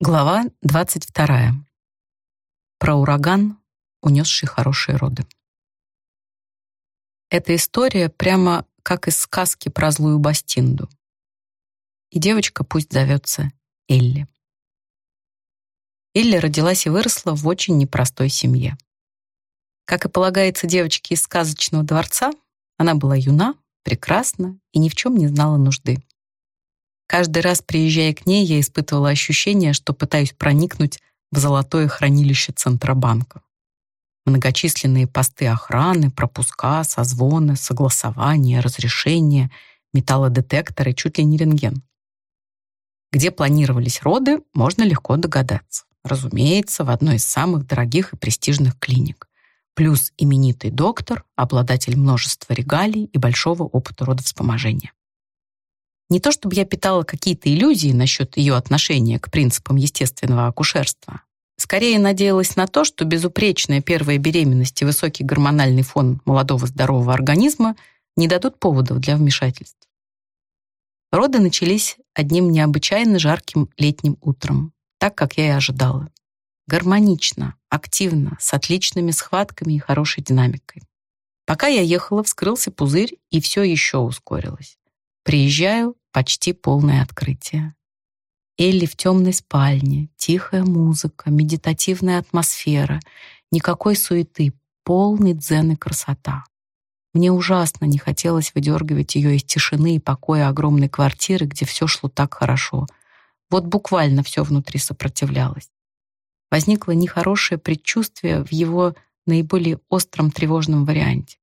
Глава 22. Про ураган, унесший хорошие роды. Эта история прямо как из сказки про злую Бастинду. И девочка пусть зовется Элли. Элли родилась и выросла в очень непростой семье. Как и полагается девочке из сказочного дворца, она была юна, прекрасна и ни в чем не знала нужды. Каждый раз, приезжая к ней, я испытывала ощущение, что пытаюсь проникнуть в золотое хранилище Центробанка. Многочисленные посты охраны, пропуска, созвоны, согласования, разрешения, металлодетекторы, чуть ли не рентген. Где планировались роды, можно легко догадаться. Разумеется, в одной из самых дорогих и престижных клиник. Плюс именитый доктор, обладатель множества регалий и большого опыта родовспоможения. Не то чтобы я питала какие-то иллюзии насчет ее отношения к принципам естественного акушерства. Скорее надеялась на то, что безупречная первая беременность и высокий гормональный фон молодого здорового организма не дадут поводов для вмешательств. Роды начались одним необычайно жарким летним утром, так, как я и ожидала. Гармонично, активно, с отличными схватками и хорошей динамикой. Пока я ехала, вскрылся пузырь, и все еще ускорилось. Приезжаю, почти полное открытие. Элли в темной спальне, тихая музыка, медитативная атмосфера, никакой суеты, полный дзен и красота. Мне ужасно не хотелось выдергивать ее из тишины и покоя огромной квартиры, где все шло так хорошо. Вот буквально все внутри сопротивлялось. Возникло нехорошее предчувствие в его наиболее остром тревожном варианте.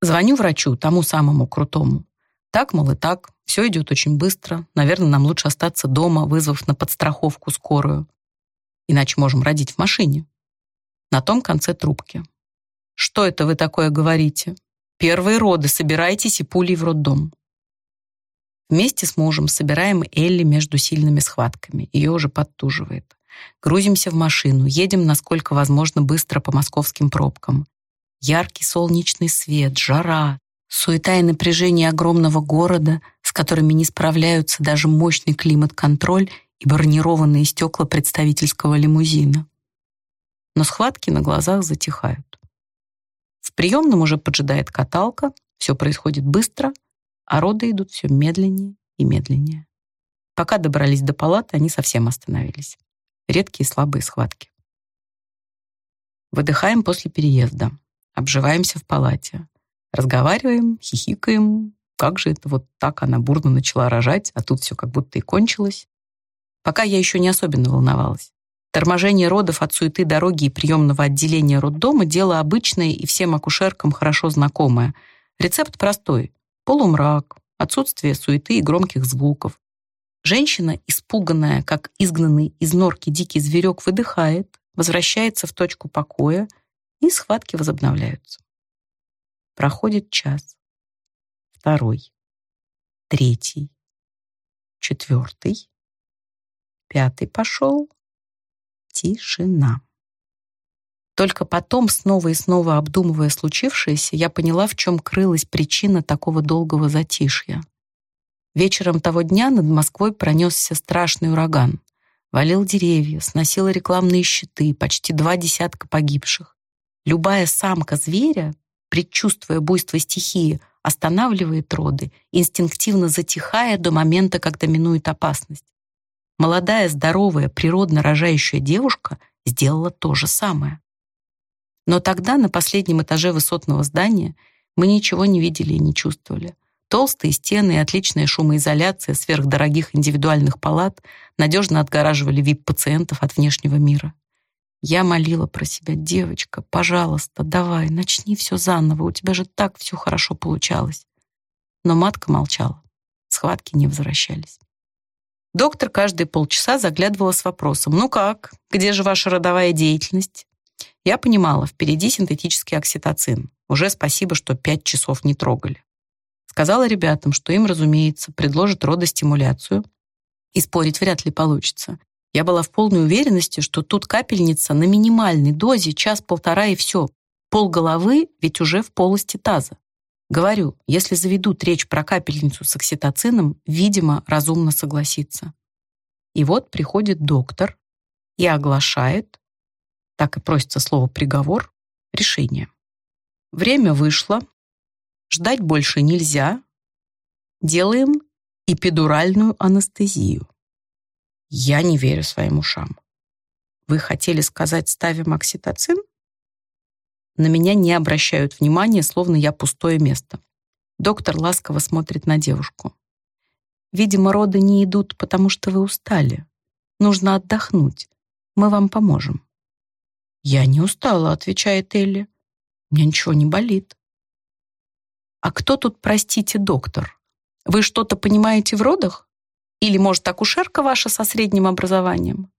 Звоню врачу, тому самому крутому. Так, мол, и так, все идет очень быстро. Наверное, нам лучше остаться дома, вызвав на подстраховку скорую. Иначе можем родить в машине. На том конце трубки. Что это вы такое говорите? Первые роды, собирайтесь и пулей в роддом. Вместе с мужем собираем Элли между сильными схватками. Ее уже подтуживает. Грузимся в машину, едем насколько возможно быстро по московским пробкам. Яркий солнечный свет, жара, Суета и напряжение огромного города, с которыми не справляются даже мощный климат-контроль и бронированные стекла представительского лимузина. Но схватки на глазах затихают. В приемном уже поджидает каталка, все происходит быстро, а роды идут все медленнее и медленнее. Пока добрались до палаты, они совсем остановились. Редкие слабые схватки. Выдыхаем после переезда. Обживаемся в палате. Разговариваем, хихикаем. Как же это вот так она бурно начала рожать, а тут все как будто и кончилось. Пока я еще не особенно волновалась. Торможение родов от суеты дороги и приемного отделения роддома – дело обычное и всем акушеркам хорошо знакомое. Рецепт простой – полумрак, отсутствие суеты и громких звуков. Женщина, испуганная, как изгнанный из норки дикий зверек, выдыхает, возвращается в точку покоя, и схватки возобновляются. Проходит час. Второй. Третий. Четвертый. Пятый пошел. Тишина. Только потом, снова и снова обдумывая случившееся, я поняла, в чем крылась причина такого долгого затишья. Вечером того дня над Москвой пронесся страшный ураган. Валил деревья, сносил рекламные щиты, почти два десятка погибших. Любая самка зверя предчувствуя буйство стихии, останавливает роды, инстинктивно затихая до момента, когда минует опасность. Молодая, здоровая, природно рожающая девушка сделала то же самое. Но тогда на последнем этаже высотного здания мы ничего не видели и не чувствовали. Толстые стены и отличная шумоизоляция сверхдорогих индивидуальных палат надежно отгораживали вип-пациентов от внешнего мира. Я молила про себя, девочка, пожалуйста, давай, начни все заново, у тебя же так все хорошо получалось. Но матка молчала, схватки не возвращались. Доктор каждые полчаса заглядывала с вопросом, ну как, где же ваша родовая деятельность? Я понимала, впереди синтетический окситоцин. Уже спасибо, что пять часов не трогали. Сказала ребятам, что им, разумеется, предложат родостимуляцию, и спорить вряд ли получится. Я была в полной уверенности, что тут капельница на минимальной дозе, час-полтора и все. Пол головы ведь уже в полости таза. Говорю, если заведут речь про капельницу с окситоцином, видимо, разумно согласиться. И вот приходит доктор и оглашает, так и просится слово «приговор», решение. Время вышло, ждать больше нельзя, делаем эпидуральную анестезию. Я не верю своим ушам. Вы хотели сказать «ставим окситоцин»? На меня не обращают внимания, словно я пустое место. Доктор ласково смотрит на девушку. Видимо, роды не идут, потому что вы устали. Нужно отдохнуть. Мы вам поможем. Я не устала, отвечает Элли. У меня ничего не болит. А кто тут, простите, доктор? Вы что-то понимаете в родах? Или, может, акушерка ваша со средним образованием?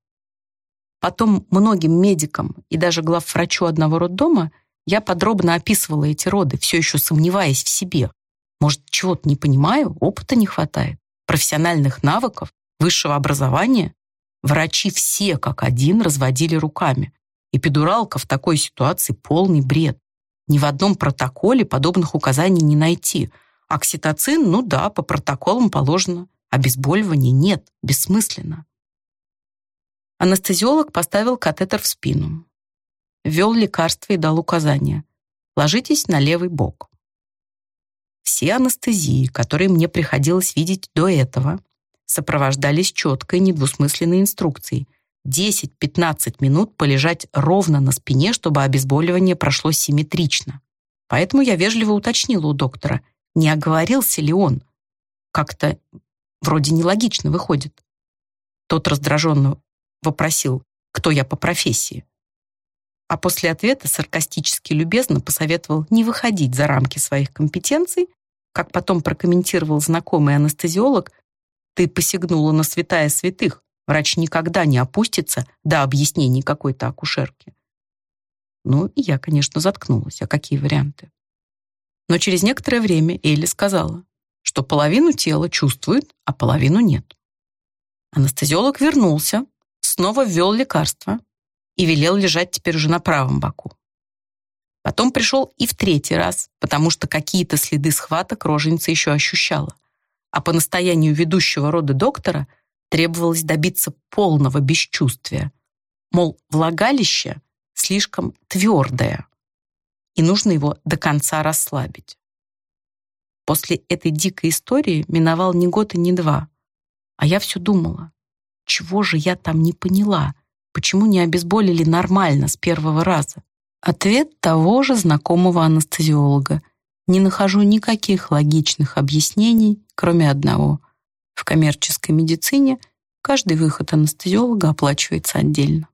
Потом многим медикам и даже главврачу одного роддома я подробно описывала эти роды, все еще сомневаясь в себе. Может, чего-то не понимаю, опыта не хватает, профессиональных навыков, высшего образования. Врачи все как один разводили руками. Эпидуралка в такой ситуации полный бред. Ни в одном протоколе подобных указаний не найти. Окситоцин, ну да, по протоколам положено. Обезболивания нет, бессмысленно. Анестезиолог поставил катетер в спину ввел лекарство и дал указания. Ложитесь на левый бок. Все анестезии, которые мне приходилось видеть до этого, сопровождались четкой недвусмысленной инструкцией. 10-15 минут полежать ровно на спине, чтобы обезболивание прошло симметрично. Поэтому я вежливо уточнила у доктора, не оговорился ли он. Как-то вроде нелогично выходит. Тот раздраженно вопросил, кто я по профессии а после ответа саркастически любезно посоветовал не выходить за рамки своих компетенций, как потом прокомментировал знакомый анестезиолог, «Ты посягнула на святая святых, врач никогда не опустится до объяснений какой-то акушерки». Ну, и я, конечно, заткнулась. А какие варианты? Но через некоторое время Элли сказала, что половину тела чувствует, а половину нет. Анестезиолог вернулся, снова ввел лекарство, и велел лежать теперь уже на правом боку. Потом пришел и в третий раз, потому что какие-то следы схваток роженица еще ощущала. А по настоянию ведущего рода доктора требовалось добиться полного бесчувствия. Мол, влагалище слишком твердое, и нужно его до конца расслабить. После этой дикой истории миновал ни год и ни два. А я все думала, чего же я там не поняла, Почему не обезболили нормально с первого раза? Ответ того же знакомого анестезиолога. Не нахожу никаких логичных объяснений, кроме одного. В коммерческой медицине каждый выход анестезиолога оплачивается отдельно.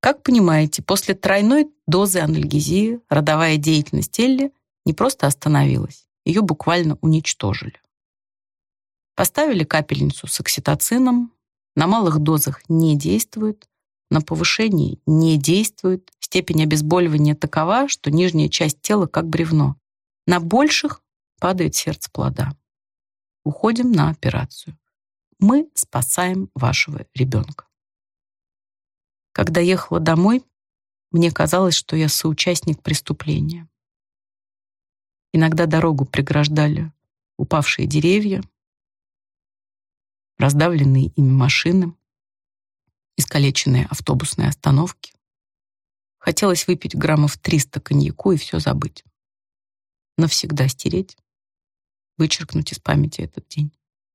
Как понимаете, после тройной дозы анальгезии родовая деятельность Элли не просто остановилась, ее буквально уничтожили. Поставили капельницу с окситоцином, на малых дозах не действует, на повышении не действует, степень обезболивания такова, что нижняя часть тела как бревно. На больших падает сердце плода. Уходим на операцию. Мы спасаем вашего ребенка. Когда ехала домой, мне казалось, что я соучастник преступления. Иногда дорогу преграждали упавшие деревья, раздавленные ими машины, искалеченные автобусные остановки. Хотелось выпить граммов 300 коньяку и все забыть. Навсегда стереть, вычеркнуть из памяти этот день.